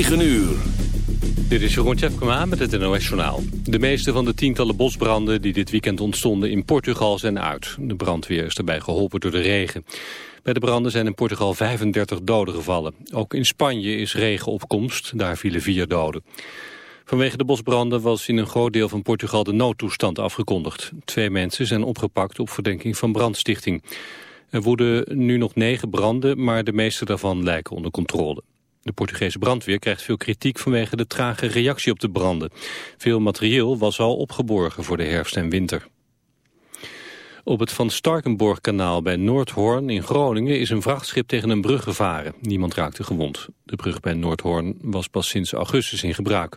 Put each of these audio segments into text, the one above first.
9 uur. Dit is Jeroen Tjepkema met het NOS Journaal. De meeste van de tientallen bosbranden die dit weekend ontstonden in Portugal zijn uit. De brandweer is erbij geholpen door de regen. Bij de branden zijn in Portugal 35 doden gevallen. Ook in Spanje is regenopkomst, daar vielen vier doden. Vanwege de bosbranden was in een groot deel van Portugal de noodtoestand afgekondigd. Twee mensen zijn opgepakt op verdenking van brandstichting. Er woeden nu nog negen branden, maar de meeste daarvan lijken onder controle. De Portugese brandweer krijgt veel kritiek vanwege de trage reactie op de branden. Veel materieel was al opgeborgen voor de herfst en winter. Op het Van Starkenborg-kanaal bij Noordhoorn in Groningen is een vrachtschip tegen een brug gevaren. Niemand raakte gewond. De brug bij Noordhoorn was pas sinds augustus in gebruik.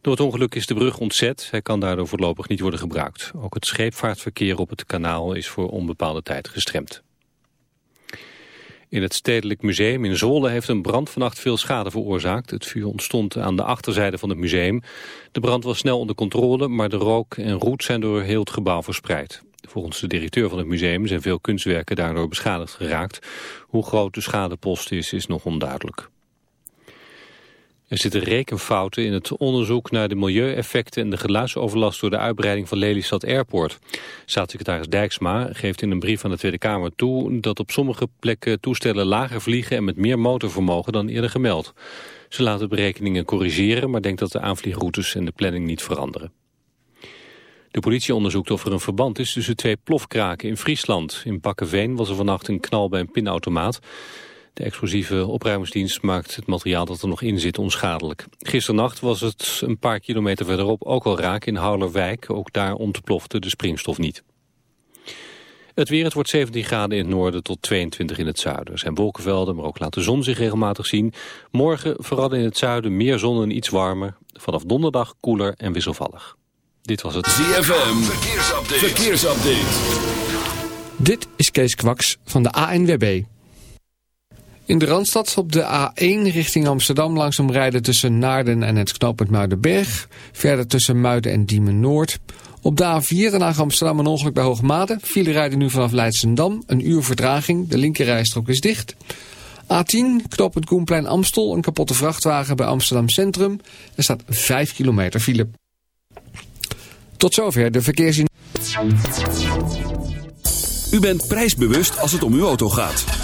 Door het ongeluk is de brug ontzet. Hij kan daardoor voorlopig niet worden gebruikt. Ook het scheepvaartverkeer op het kanaal is voor onbepaalde tijd gestremd. In het Stedelijk Museum in Zwolle heeft een brand vannacht veel schade veroorzaakt. Het vuur ontstond aan de achterzijde van het museum. De brand was snel onder controle, maar de rook en roet zijn door heel het gebouw verspreid. Volgens de directeur van het museum zijn veel kunstwerken daardoor beschadigd geraakt. Hoe groot de schadepost is, is nog onduidelijk. Er zitten rekenfouten in het onderzoek naar de milieueffecten en de geluidsoverlast door de uitbreiding van Lelystad Airport. Staatssecretaris Dijksma geeft in een brief aan de Tweede Kamer toe dat op sommige plekken toestellen lager vliegen en met meer motorvermogen dan eerder gemeld. Ze laat de berekeningen corrigeren, maar denkt dat de aanvliegroutes en de planning niet veranderen. De politie onderzoekt of er een verband is tussen twee plofkraken in Friesland. In Bakkenveen was er vannacht een knal bij een pinautomaat. De explosieve opruimingsdienst maakt het materiaal dat er nog in zit onschadelijk. Gisternacht was het een paar kilometer verderop ook al raak in Houlerwijk. Ook daar ontplofte de springstof niet. Het weer, het wordt 17 graden in het noorden tot 22 in het zuiden. Er zijn wolkenvelden, maar ook laat de zon zich regelmatig zien. Morgen vooral in het zuiden meer zon en iets warmer. Vanaf donderdag koeler en wisselvallig. Dit was het ZFM, verkeersupdate. verkeersupdate. Dit is Kees Kwaks van de ANWB. In de Randstad op de A1 richting Amsterdam langzaam rijden tussen Naarden en het knooppunt Muidenberg. Verder tussen Muiden en Diemen Noord. Op de A4 daarna Amsterdam een ongeluk bij Hoogmade. File rijden nu vanaf Leidsendam. Een uur vertraging. De linkerrijstrook is dicht. A10 knooppunt Koenplein Amstel. Een kapotte vrachtwagen bij Amsterdam Centrum. Er staat 5 kilometer file. Tot zover de verkeersin. U bent prijsbewust als het om uw auto gaat.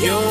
Yo.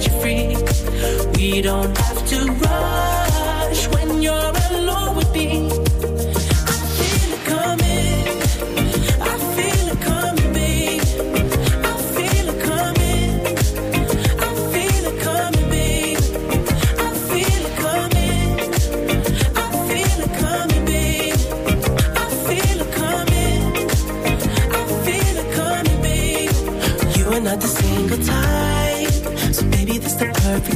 such a freak. We don't have to rush when you're.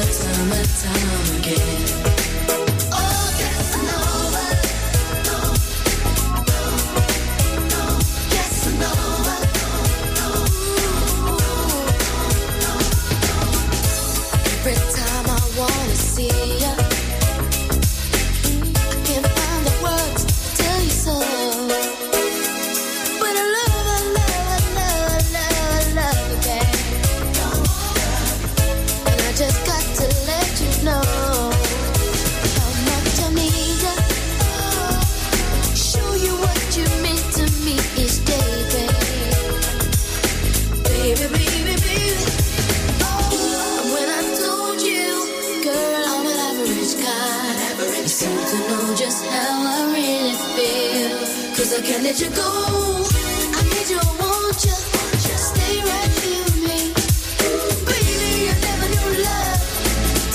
time never can let you go. I need you, I want you. Stay right here with me. Baby, I never knew love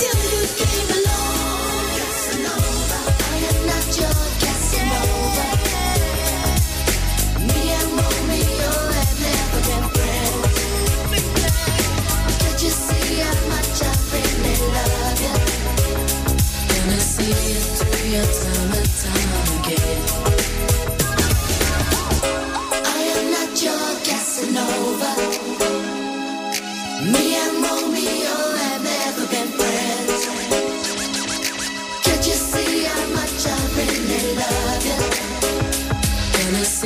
till you came along. Casanova, I am not your Casanova. Me and Romeo oh, have never been friends. Can't you see how much I really love you? Gonna see through your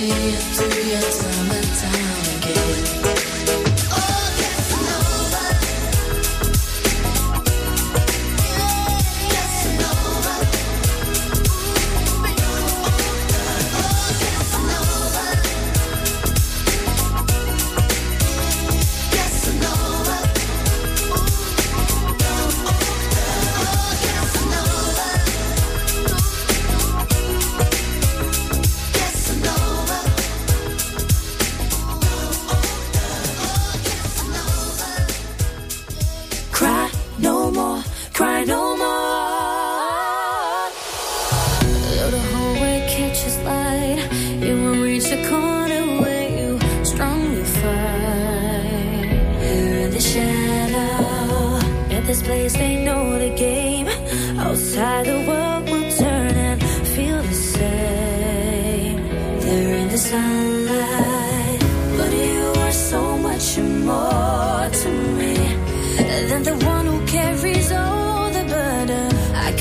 To do you.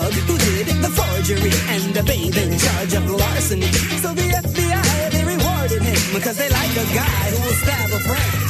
thug who did the forgery and the bathing charge of larceny. So the FBI, they rewarded him because they like a guy who will stab a friend.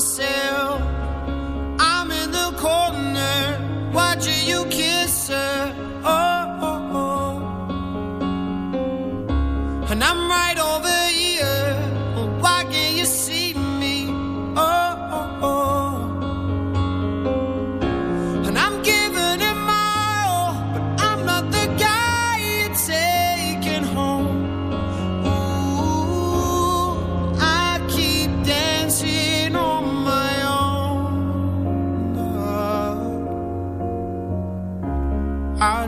myself.